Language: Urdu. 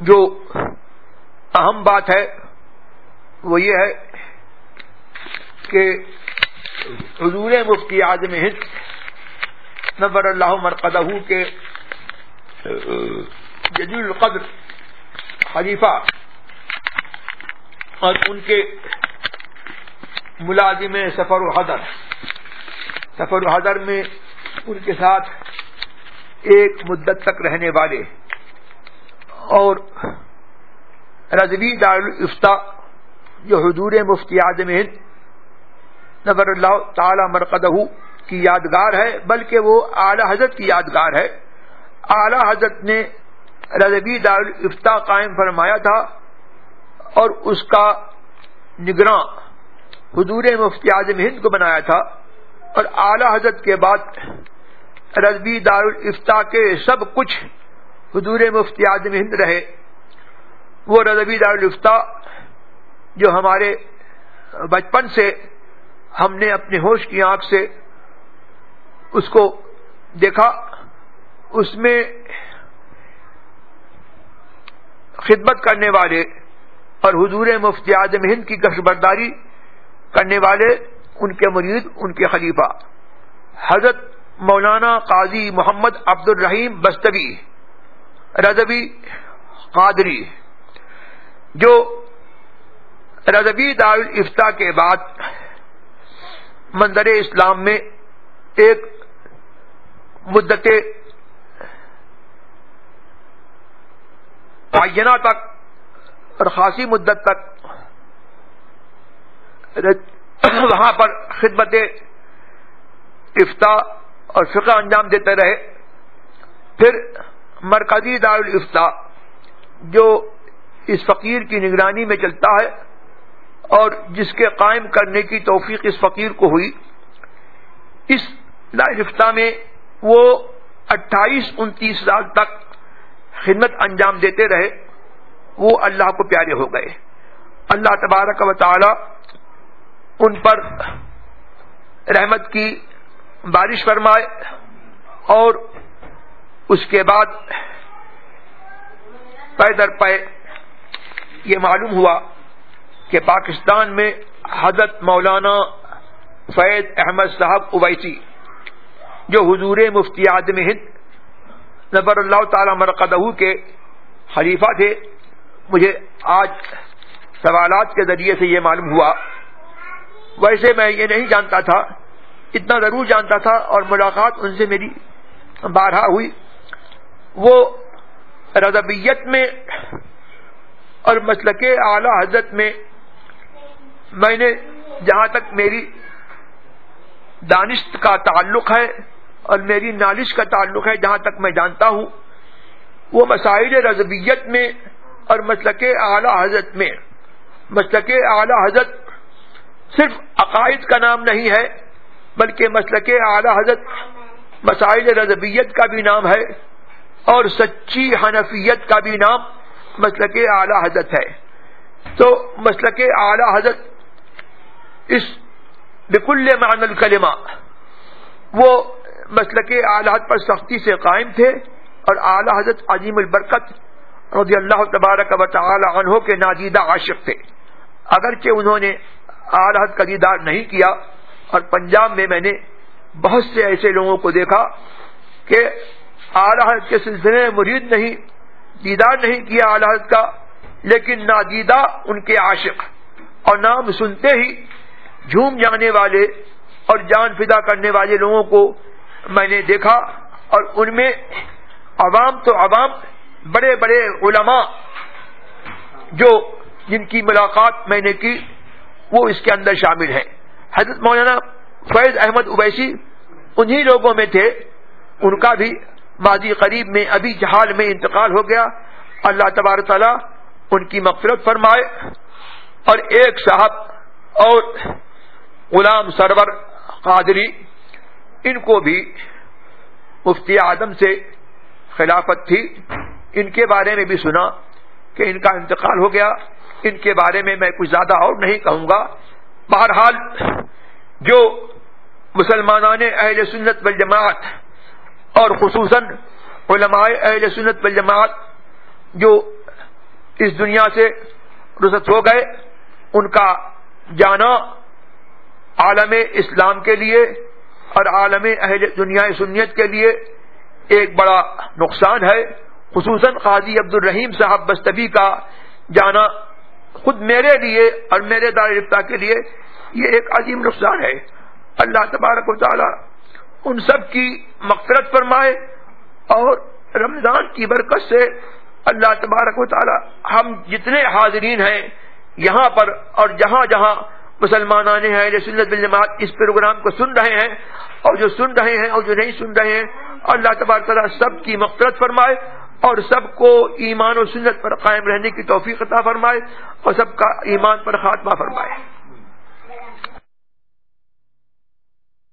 جو اہم بات ہے وہ یہ ہے کہ حضور مفتی اعظم ہند نبر اللہ مرقدہ کے جدید القدر خلیفہ اور ان کے ملازم سفر و حضر سفر و حضر میں ان کے ساتھ ایک مدت تک رہنے والے اور رضوی دارالفتا جو حضور مفتی اعظم ہند نبر اللہ تعالی مرقدہ کی یادگار ہے، بلکہ وہ اعلی حضرت کی یادگار ہے۔ اعلی حضرت نے رضبی دارالفتا قائم فرمایا تھا اور اس کا نگراں حضور مفتی اعظم ہند کو بنایا تھا۔ اور اعلی حضرت کے بعد رضبی دارالفتا کے سب کچھ حضور مفتی اعظم ہند رہے۔ وہ رضبی دارالفتا جو ہمارے بچپن سے ہم نے اپنے ہوش کی آنکھ سے اس کو دیکھا، اس میں خدمت کرنے والے اور حضور مفتی اعظم ہند کی گش برداری کرنے والے ان کے مرید، ان کے خلیفہ۔ حضرت مولانا قاضی محمد عبد الرحیم بستوی۔ رضوی قادری، جو رضبی دار الفتا کے بعد منظر اسلام میں ایک مدت معینہ تک اور خاصی مدت تک وہاں پر خدمت افتا اور فقہ انجام دیتے رہے۔ پھر مرکزی دار الفتا جو اس فقیر کی نگرانی میں چلتا ہے اور جس کے قائم کرنے کی توفیق اس فقیر کو ہوئی۔ اس دارالفتہ میں وہ اٹھائیس انتیس سال تک خدمت انجام دیتے رہے۔ وہ اللہ کو پیارے ہو گئے۔ اللہ تبارک و تعالی ان پر رحمت کی بارش فرمائے اور اس کے بعد پے در پے یہ معلوم ہوا کہ پاکستان میں حضرت مولانا فیض احمد صاحب اویسی جو حضور مفتی اعظم ہند نبر اللہ تعالی مرقدہ کے خلیفہ تھے، مجھے آج سوالات کے ذریعے سے یہ معلوم ہوا۔ ویسے میں یہ نہیں جانتا تھا، اتنا ضرور جانتا تھا اور ملاقات ان سے میری بارہا ہوئی۔ وہ رضبیت میں اور مسلک اعلی حضرت میں میں نے جہاں تک میری دانش کا تعلق ہے اور میری نالش کا تعلق ہے، جہاں تک میں جانتا ہوں، وہ مسائل رضبیت میں اور مسلک اعلی حضرت میں۔ مسلک اعلی حضرت صرف عقائد کا نام نہیں ہے، بلکہ مسلک اعلی حضرت مسائل رضبیت کا بھی نام ہے۔ اور سچی حنفیت کا بھی نام مسلک اعلی حضرت ہے۔ تو مسلک اعلی حضرت اس بکل معنی الکلمہ، وہ مسلک اعلی حضرت پر سختی سے قائم تھے اور اعلی حضرت عظیم البرکت رضی اللہ تبارک و تعالی عنہ کے نادیدہ عاشق تھے۔ اگرچہ انہوں نے اعلی حضرت کا دیدار نہیں کیا، اور پنجاب میں میں نے بہت سے ایسے لوگوں کو دیکھا کہ اعلی حضرت کے سلسلے میں مرید نہیں، دیدار نہیں کیا اعلی حضرت کا، لیکن نادیدہ ان کے عاشق اور نام سنتے ہی جھوم جانے والے اور جان فدا کرنے والے لوگوں کو میں نے دیکھا اور ان میں عوام تو عوام، بڑے بڑے علماء جو جن کی ملاقات میں نے کی، وہ اس کے اندر شامل ہیں۔ حضرت مولانا فیض احمد اویسی انہی لوگوں میں تھے، ان کا بھی ماضی قریب میں ابھی جہال میں انتقال ہو گیا۔ اللہ تبار تعالیٰ ان کی مغفرت فرمائے۔ اور ایک صاحب اور غلام سرور قادری، ان کو بھی مفتی اعظم سے خلافت تھی۔ ان کے بارے میں بھی سنا کہ ان کا انتقال ہو گیا۔ ان کے بارے میں میں کچھ زیادہ اور نہیں کہوں گا۔ بہرحال جو مسلمانان اہل سنت والجماعت اور خصوصاً علماء اہل سنت والجماعت جو اس دنیا سے رسط ہو گئے، ان کا جانا عالم اسلام کے لیے اور عالم اہل دنیا سنیت کے لیے ایک بڑا نقصان ہے۔ خصوصاً قاضی عبد الرحیم صاحب بستبی کا جانا خود میرے لیے اور میرے دار رفتہ کے لیے یہ ایک عظیم نقصان ہے۔ اللہ تبارک و تعالی ان سب کی مغفرت فرمائے اور رمضان کی برکت سے اللہ تبارک و تعالی ہم جتنے حاضرین ہیں یہاں پر اور جہاں جہاں مسلمان آنے ہیں سنت بالجماعت اس پروگرام کو سن رہے ہیں اور جو سن رہے ہیں اور جو نہیں سن رہے ہیں، اللہ تبارک تعالیٰ سب کی مغفرت فرمائے اور سب کو ایمان و سنت پر قائم رہنے کی توفیق عطا فرمائے اور سب کا ایمان پر خاتمہ فرمائے۔